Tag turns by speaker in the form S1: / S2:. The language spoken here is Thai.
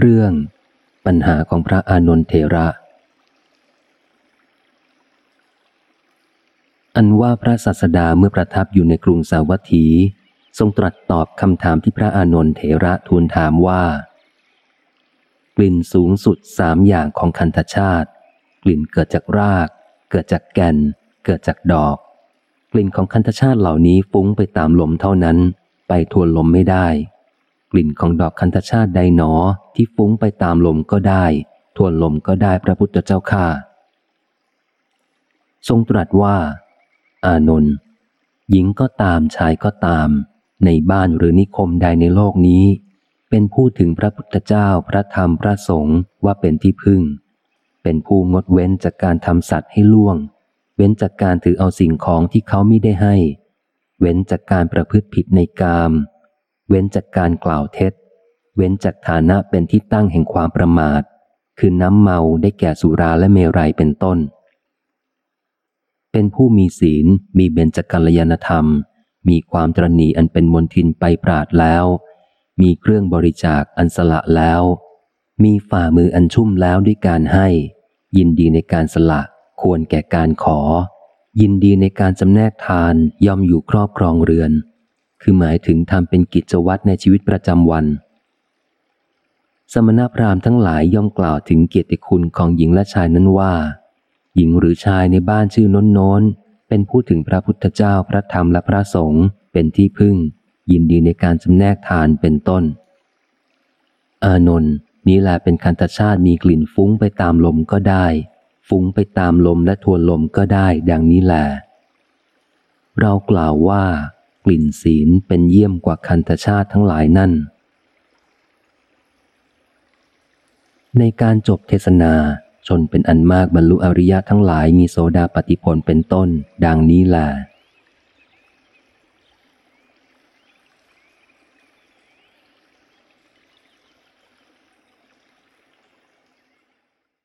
S1: เรื่องปัญหาของพระอานนทเทระ อันว่าพระศาสดาเมื่อประทับอยู่ในกรุงสาวัตถี ทรงตรัสตอบคำถามที่พระอานนทเถระทูลถามว่า กลิ่นสูงสุดสามอย่างของคันธชาติ กลิ่นเกิดจากราก เกิดจากแก่น เกิดจากดอก กลิ่นของคันธชาติเหล่านี้ฟุ้งไปตามลมเท่านั้น ไปทวนลมไม่ได้ กลิ่นของดอกคันธชาติใดหนอที่ฟุ้งไปตามลมก็ได้ ทวนลมก็ได้พระพุทธเจ้าข้าทรงตรัสว่า อานนท์หญิงก็ตามชายก็ตาม ในบ้านหรือนิคมใดในโลกนี้ เป็นผู้ถึงพระพุทธเจ้าพระธรรมพระสงฆ์ว่าเป็นที่พึ่ง เป็นผู้งดเว้นจากการทำสัตว์ให้ล่วง เว้นจากการถือเอาสิ่งของที่เขาไม่ได้ให้ เว้นจากการประพฤติผิดในกาม เว้นจากการกล่าวเท็จ เว้นจากฐานะเป็นที่ตั้งแห่งความประมาท คือน้ำเมาได้แก่สุราและเมรัยเป็นต้น เป็นผู้มีศีล มีเบญจกัลยานธรรม มีความตรณีอันเป็นมนทินไปปราดแล้ว มีเครื่องบริจาคอันสละแล้ว มีฝ่ามืออันชุ่มแล้วด้วยการให้ ยินดีในการสละ ควรแก่การขอ ยินดีในการจำแนกทานย่อมอยู่ครอบครองเรือน คือหมายถึงทำเป็นกิจวัตรในชีวิตประจำวัน สมณพราหมณ์ทั้งหลายย่อมกล่าวถึงเกียรติคุณของหญิงและชายนั้นว่า หญิงหรือชายในบ้านชื่อน้นโน้น เป็นผู้ถึงพระพุทธเจ้าพระธรรมและพระสงฆ์เป็นที่พึ่ง ยินดีในการจำแนกทานเป็นต้น อานนท์นี้แหละเป็นคันธชาติมีกลิ่นฟุ้งไปตามลมก็ได้ ฟุ้งไปตามลมและทวนลมก็ได้ ดังนี้แหละเรากล่าวว่า กลิ่นศีลเป็นเยี่ยมกว่าคันธชาติทั้งหลายนั่น ในการจบเทศนาชนเป็นอันมากบรรลุอริยะทั้งหลายมีโสดาปฏิพลเป็นต้น ดังนี้แหละ